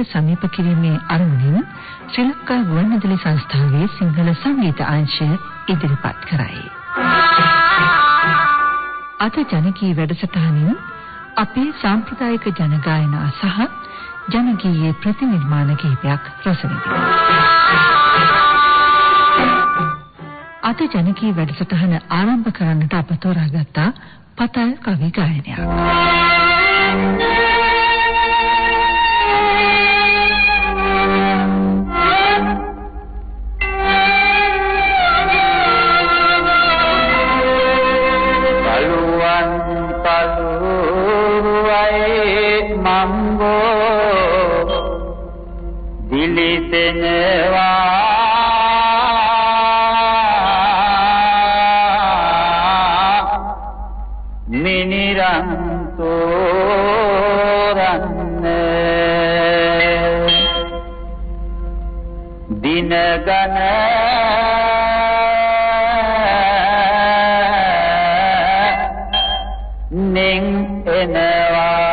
නාද රටා ඔබ වෙත සමීප කිරීමේ අරමුණින් ශ්‍රී ලංකා ගුවන්විදුලි සංස්ථාවේ සිංහල සංගීත අංශය ඉදිරිපත් කරයි. අද ජනකී වැඩසටහනින් අපේ සාම්ප්‍රදායික ජන ගායනා සහ ජනගීයේ ප්‍රතිනිර්මාණ කිහිපයක් රස අද ජනකී වැඩසටහන ආරම්භ කරන්නට අප තෝරාගත්තා පතල් කවි ගායනයක්. පිලිසෙනවා දින ගණ නෙන් එනවා.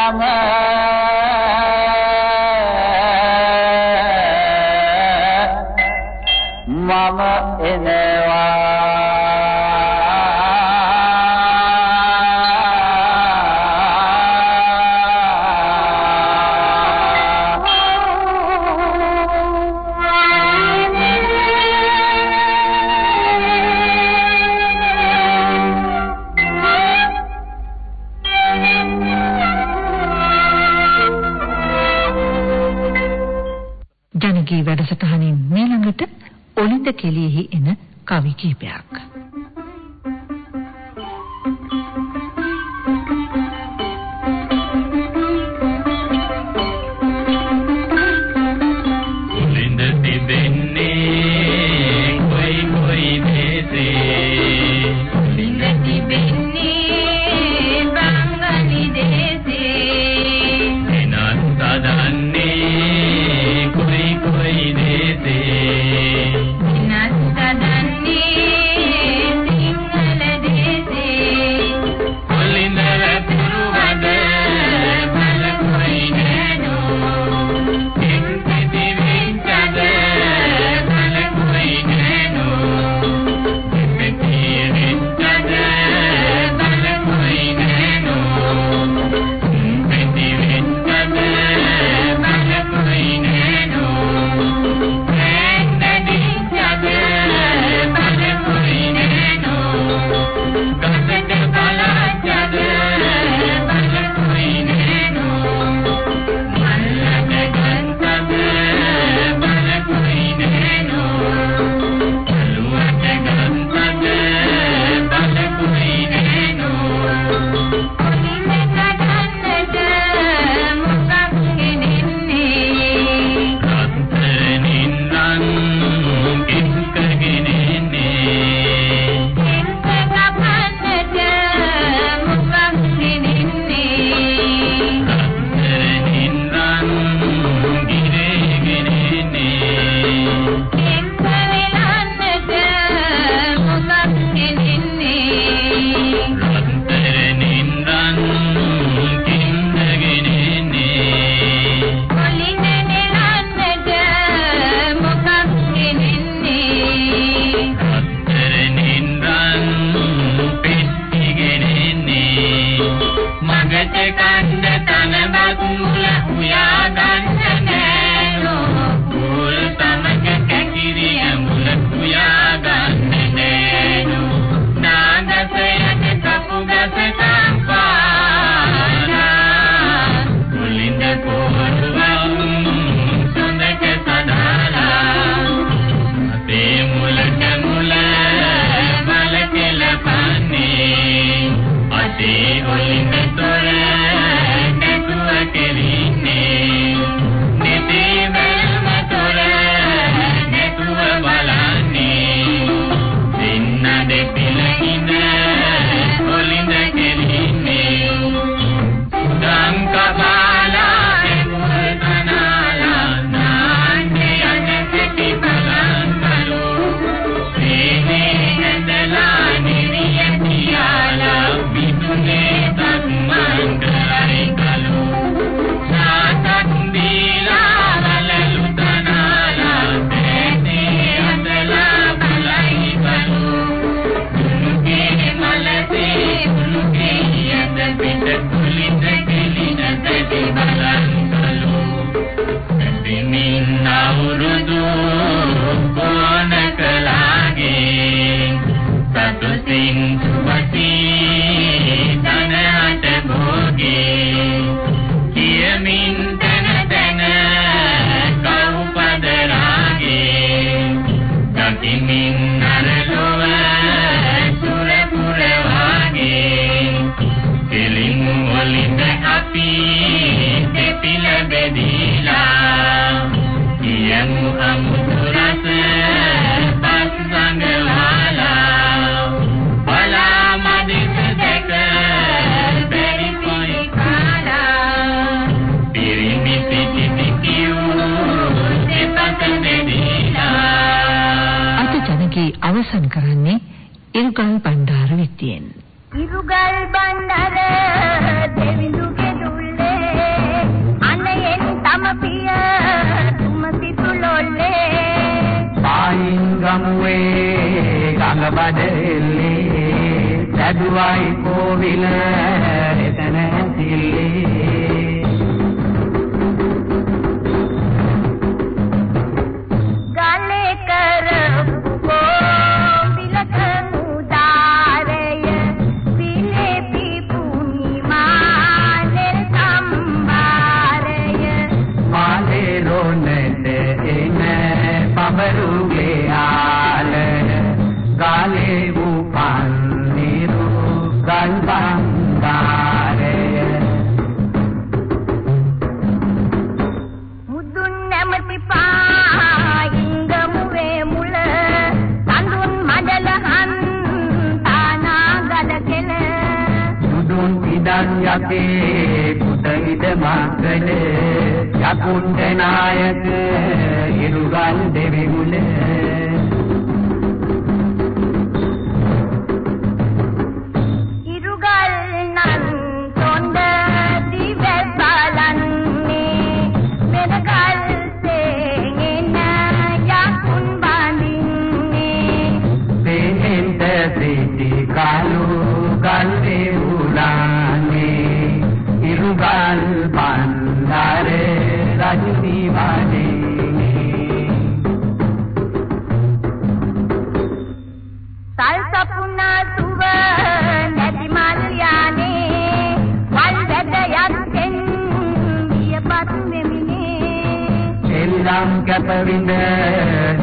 Rama එන කවි කීපයක්. අද ජනකී අවසන් කරන්නේ ඉරුගල් බණ්ඩාර විත්තියෙන් ඉරුගල් බණ්ඩාර දෙවිඳුගේ දුල්ලේ අනයෙන් තම පිය තුම සිතුලොල්ලේ පායින් ගමුවේ ගඟ බඩෙල්ලේ සැදුවයි කෝවිල යකේ කුත ඉද මක්කල යකුන්ට නායක ඉරුගල් දෙවිගුල වෙමිනේ එල්ලම් කැපවිඳ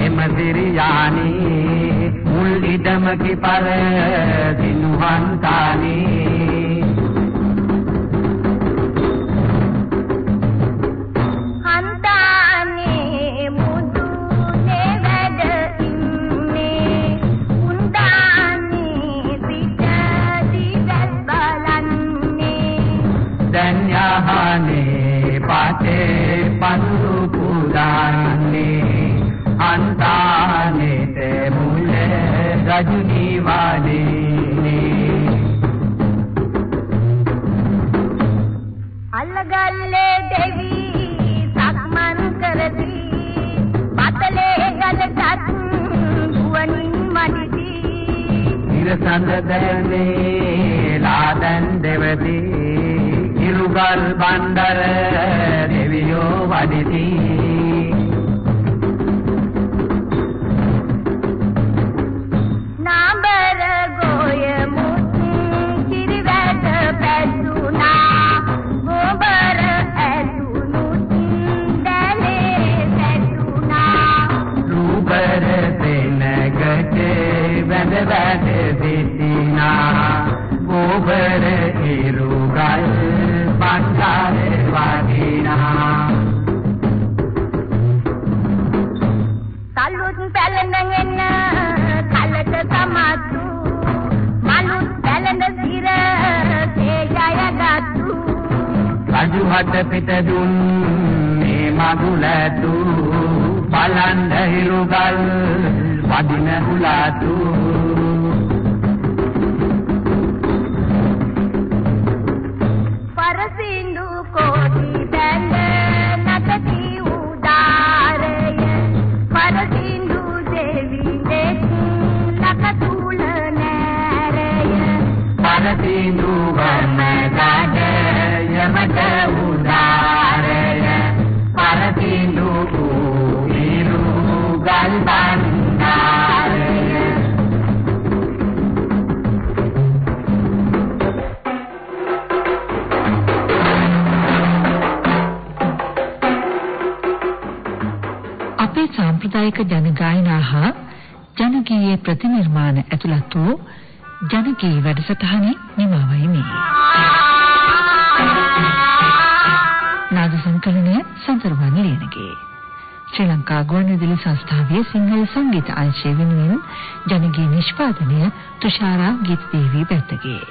එම සිරියානි මුල් ඉඩමකි පර දිනුවන් අල්ලගල්ලේ දෙවි සක්මන් කරති පතලේ ගලටත් ගුවනින් මඩිති ඉරසඳ දැනේ ලාදන් දෙවති ඉරුගල් බණ්ඩර දෙවියෝ වදිති ගෝබර ඉරුගල් බණ්ඩර වදිනා. සල්ලුත් පැලඳගෙන කලට සමතු මලුත් පැලඳ සිර තේජයගත්තු රජු හට පිට දුන් මේ මගුලතු බලන් හිරුගල් වදින හුලතු සාම්ප්‍රදායික ජන ගායනා හා ජනගීයේ ප්‍රතිනිර්මාණ ඇතුළත් වූ ජනගී වැඩසටහනේ නිමවයි මේ. නාද සංකලනය සතරවන් ලියනගේ. ශ්‍රී ලංකා ගුවන්විදුලි සංස්ථාවේ සිංහල සංගීත අංශය වෙනුවෙන් ජනගී නිෂ්පාදනය තුෂාරා ගීතදේවී පැත්තගේ